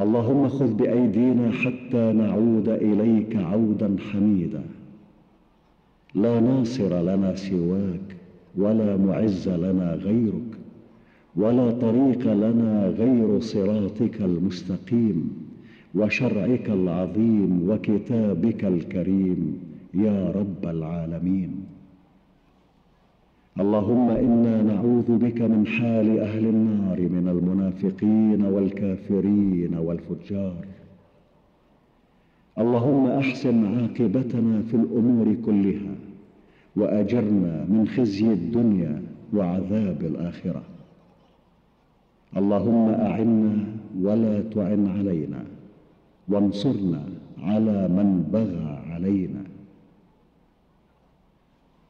اللهم خذ بأيدينا حتى نعود إليك عودا حميدا. لا ناصر لنا سواك ولا معز لنا غيرك ولا طريق لنا غير صراطك المستقيم وشرعك العظيم وكتابك الكريم يا رب العالمين. اللهم إنا نعوذ بك من حال أهل النار من المنافقين والكافرين والفجار. اللهم أحسن عاقبتنا في الأمور كلها وأجرنا من خزي الدنيا وعذاب الآخرة. اللهم أعنا ولا تعن علينا وانصرنا على من بغى علينا.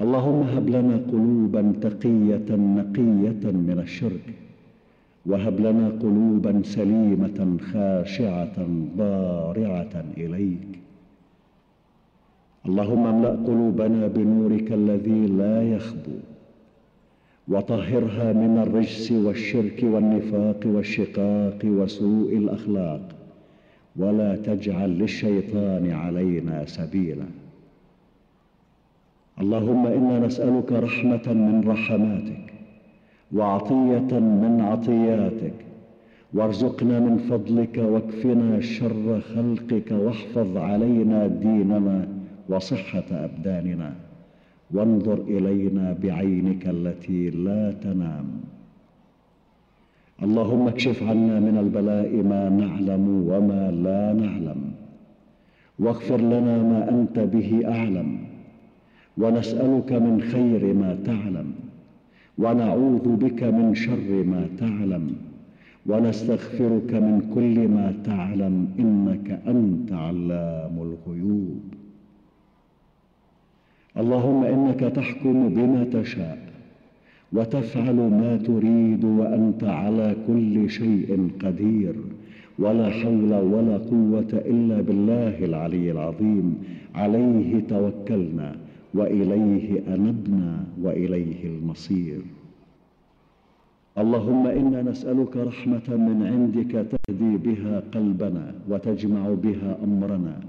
اللهم هب لنا قلوبا تقية نقية من الشرك وهب لنا قلوبا سليمة خاشعة ضارعة إليك. اللهم املأ قلوبنا بنورك الذي لا يخبو وطهرها من الرجس والشرك والنفاق والشقاق وسوء الأخلاق ولا تجعل للشيطان علينا سبيلا. اللهم إنا نسألك رحمة من رحماتك وعطية من عطياتك. وارزقنا من فضلك واكفنا شر خلقك واحفظ علينا ديننا وصحة أبداننا. وانظر إلينا بعينك التي لا تنام. اللهم اكشف عنا من البلاء ما نعلم وما لا نعلم. واغفر لنا ما أنت به أعلم. ونسألك من خير ما تعلم ونعوذ بك من شر ما تعلم ونستغفرك من كل ما تعلم إنك أنت علام الغيوب. اللهم إنك تحكم بما تشاء وتفعل ما تريد وأنت على كل شيء قدير ولا حول ولا قوة إلا بالله العلي العظيم. عليه توكلنا. وإليه أنبنا وإليه المصير. اللهم إنا نسألك رحمة من عندك تهدي بها قلبنا وتجمع بها أمرنا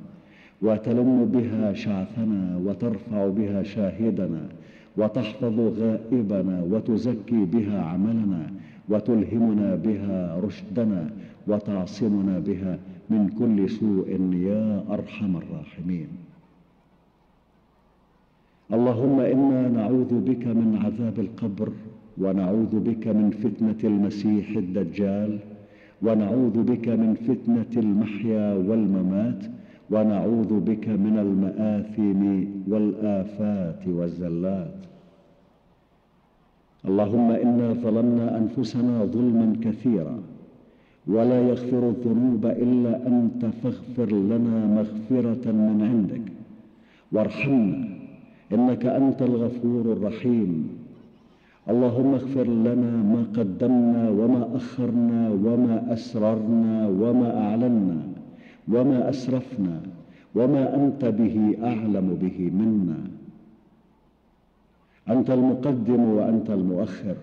وتلم بها شعثنا وترفع بها شاهدنا وتحفظ غائبنا وتزكي بها عملنا وتلهمنا بها رشدنا وتعصمنا بها من كل سوء يا أرحم الراحمين. اللهم إنا نعوذ بك من عذاب القبر ونعوذ بك من فتنة المسيح الدجال ونعوذ بك من فتنة المحيا والممات ونعوذ بك من المآثم والآفات والزلات. اللهم إنا ظلمنا أنفسنا ظلما كثيرا ولا يغفر الذنوب إلا أنت فاغفر لنا مغفرة من عندك وارحمنا إنك أنت الغفور الرحيم. اللهم اغفر لنا ما قدمنا وما أخرنا وما أسررنا وما أعلنا وما أسرفنا وما أنت به أعلم به منا. أنت المقدم وأنت المؤخر.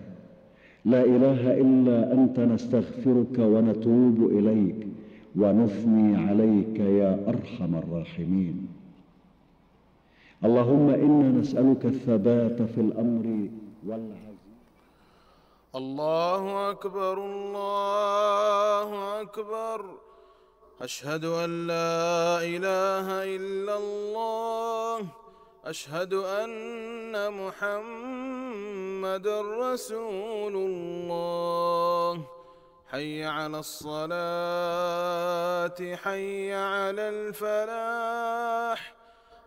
لا إله إلا أنت نستغفرك ونتوب إليك ونثني عليك يا أرحم الراحمين. اللهم إنا نسألك الثبات في الأمر والعزم الله أكبر الله أكبر. أشهد أن لا إله إلا الله. أشهد أن محمد رسول الله. حي على الصلاة حي على الفلاح.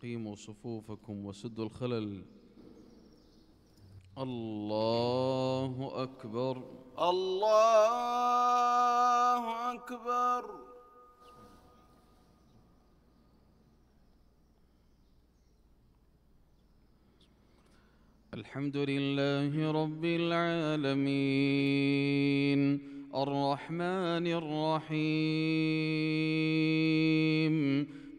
أقيموا صفوفكم وسدوا الخلل. الله أكبر. الله أكبر. الحمد لله رب العالمين. الرحمن الرحيم.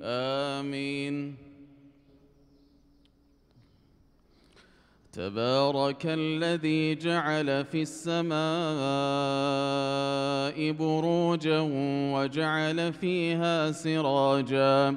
آمين. تبارك الذي جعل في السماء بروجا وجعل فيها سراجا.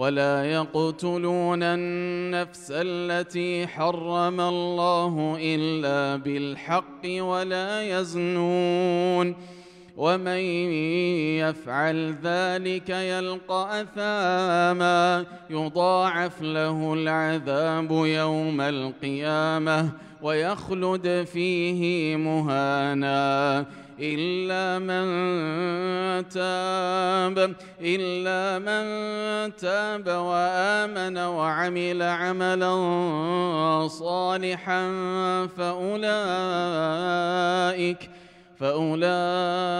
ولا يقتلون النفس التي حرم الله إلا بالحق ولا يزنون ومن يفعل ذلك يلقى أثاما يضاعف له العذاب يوم القيامة ويخلد فيه مهانا إلا من تاب إلا من تاب وآمن وعمل عملا صالحا فأولئك فأولئك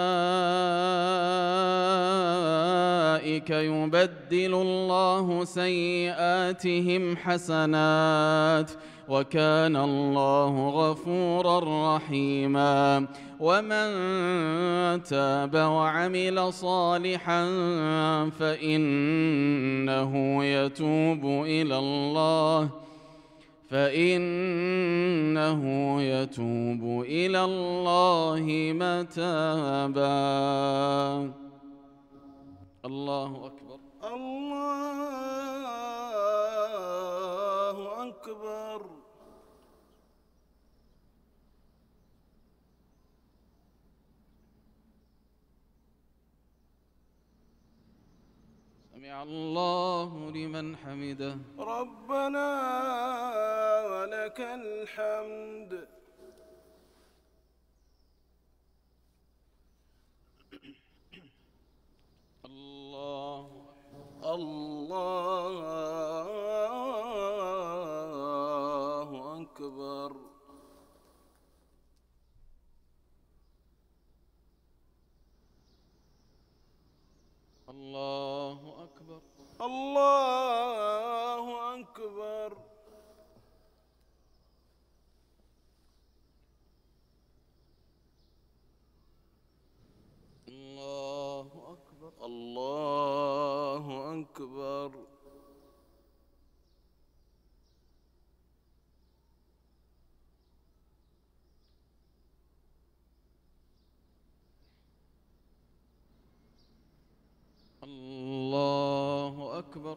أولئك يبدل الله سيئاتهم حسنات. وكان الله غفورا رحيما. ومن تاب وعمل صالحا فإنه يتوب إلى الله. فإنه يتوب إلى الله متابا الله أكبر الله أكبر سمع الله لمن حمده ربنا ولك الحمد الله الله أكبر الله أكبر الله أكبر الله أكبر الله أكبر الله أكبر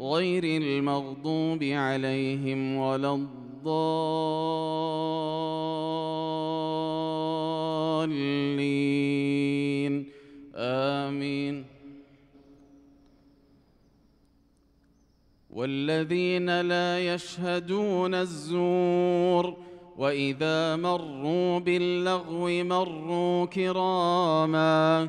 غير المغضوب عليهم ولا الضالين. آمين. والذين لا يشهدون الزور وإذا مروا باللغو مروا كراما.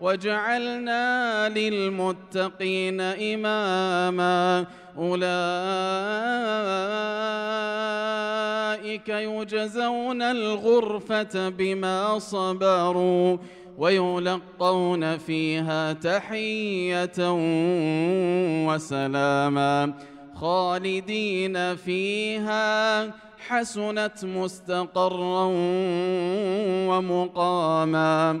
وجعلنا للمتقين إماما. أولئك يجزون الغرفة بما صبروا ويلقون فيها تحية وسلاما. خالدين فيها. حسنت مستقرا ومقاما.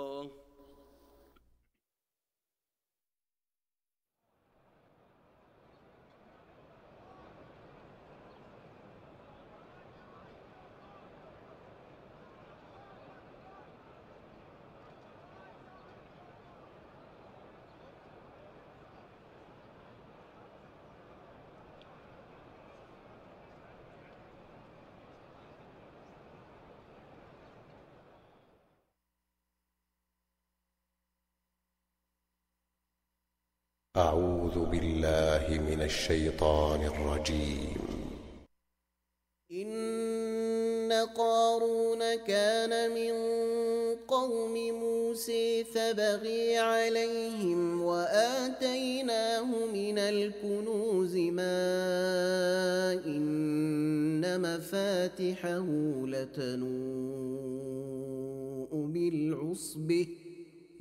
أعوذ بالله من الشيطان الرجيم. إن قارون كان من قوم موسى فبغي عليهم وآتيناه من الكنوز ما إن مفاتحه لتنوء بالعصبة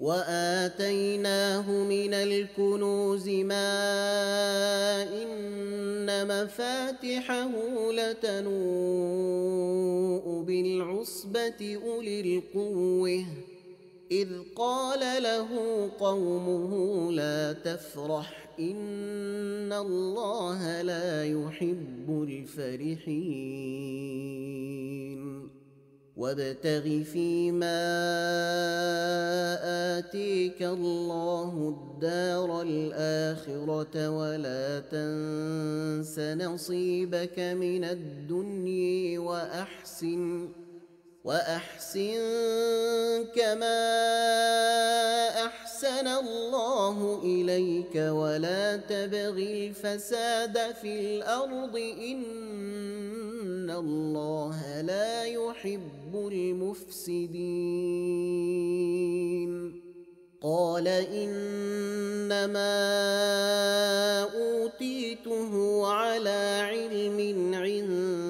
وآتيناه من الكنوز ما إن مفاتحه لتنوء بالعصبة أولي القوة. إذ قال له قومه لا تفرح إن الله لا يحب الفرحين. وابتغ فيما آتيك الله الدار الآخرة ولا تنس نصيبك من الدنيا وأحسن وأحسن كما أحسن الله إليك ولا تبغ الفساد في الأرض إن الله لا يحب المفسدين. قال إنما أوتيته على علم عندي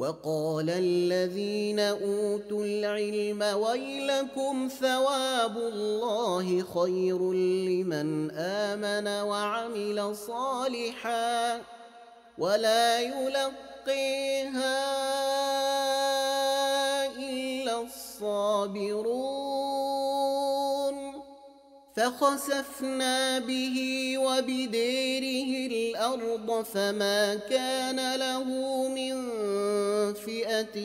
وقال الذين أوتوا العلم ويلكم ثواب الله خير لمن آمن وعمل صالحا ولا يلقيها إلا الصابرون فخسفنا به وبديره الأرض فما كان له من فئة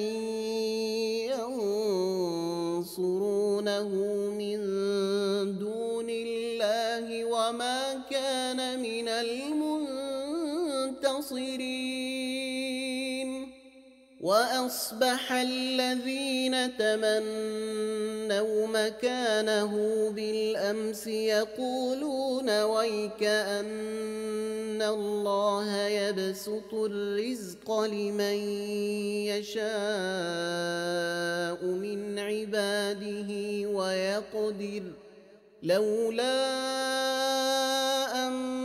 ينصرونه من دون الله وما كان من الناصرين وأصبح الذين تمنوا مكانه بالأمس يقولون ويك أن الله يبسط الرزق لمن يشاء من عباده ويقدر لولا أمن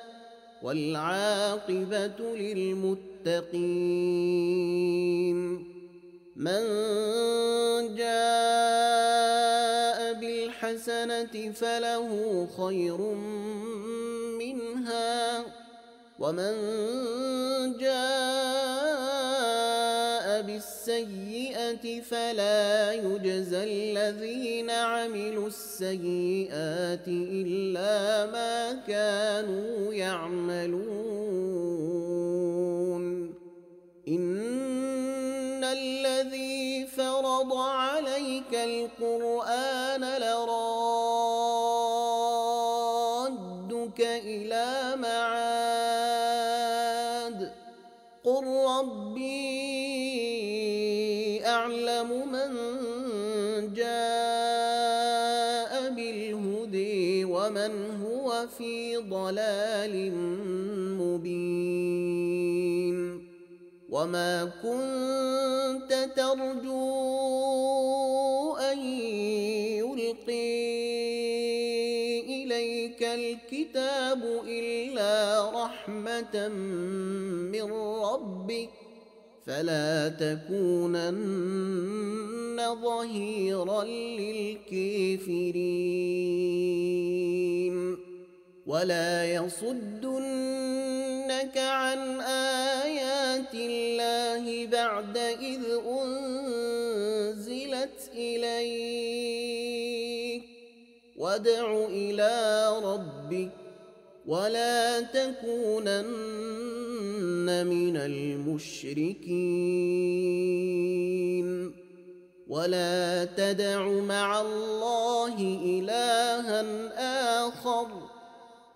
والعاقبة للمتقين من جاء بالحسنة فله خير منها ومن جاء بالسيئة فلا يجزى الذين عملوا السيئات إلا ما كانوا يعملون. إن الذي فرض عليك القرآن لرادك إلى معاد. قل ربي ومن هو في ضلال مبين. وما كنت ترجو أن يلقي إليك الكتاب إلا رحمة من ربك فلا تكونن ظهيرا للكافرين. ولا يصدنك عن آيات الله بعد إذ أنزلت إليك وادع إلى ربك ولا تكونن من المشركين ولا تدع مع الله إلها آخر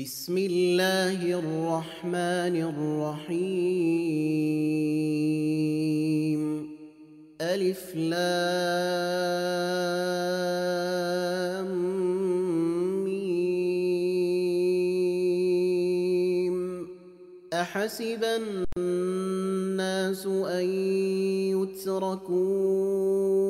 بسم الله الرحمن الرحيم. ألف لام ميم. أحسب الناس أن يتركوا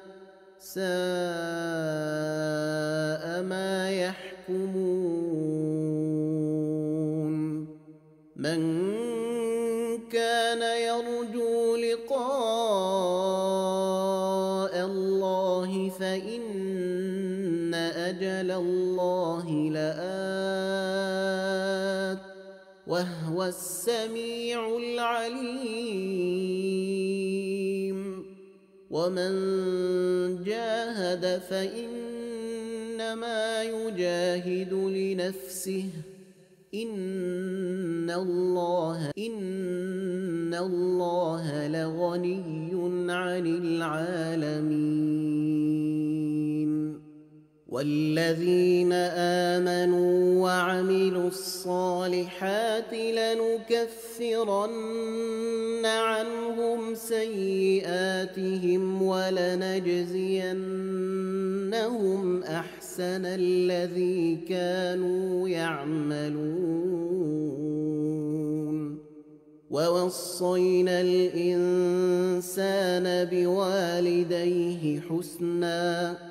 ساء ما يحكمون. من كان يرجو لقاء الله فإن أجل الله لآت وهو السميع العليم. ومن جاهد فإنما يجاهد لنفسه ان الله ان الله لغني عن العالمين والذين آمنوا وعملوا الصالحات لنكفرن عنهم سيئاتهم ولنجزينهم أحسن الذي كانوا يعملون. ووصينا الإنسان بوالديه حسنا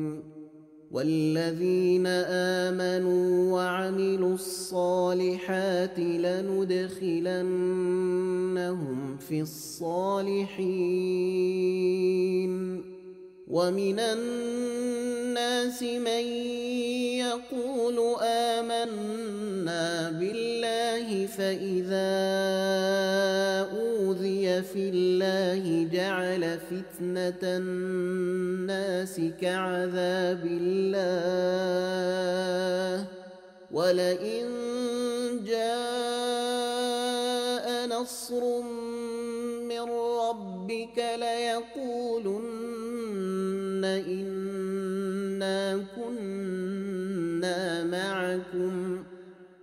والذين آمنوا وعملوا الصالحات لندخلنهم في الصالحين. ومن الناس من يقول آمنا بالله فإذا في الله جعل فتنة الناس كعذاب الله. ولئن جاء نصر من ربك ليقولن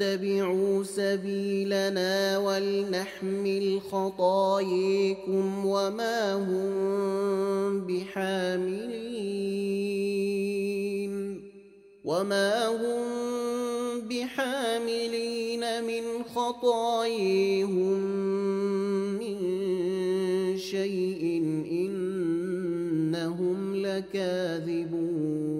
اتبعوا سبيلنا ولنحمل خطاياكم وما هم بحاملين. وما هم بحاملين من خطاياهم من شيء إنهم لكاذبون.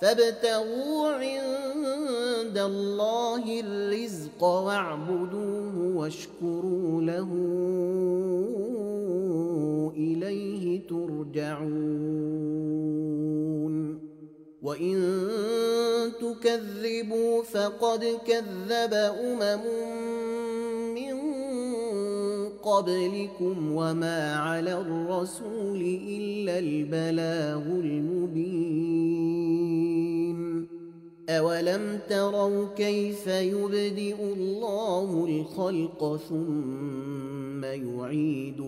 فابتغوا عند الله الرزق واعبدوه واشكروا له إليه ترجعون. وإن تكذبوا فقد كذب أمم من قبلكم وما على الرسول إلا البلاغ المبين. أولم تروا كيف يبدئ الله الخلق ثم يعيده؟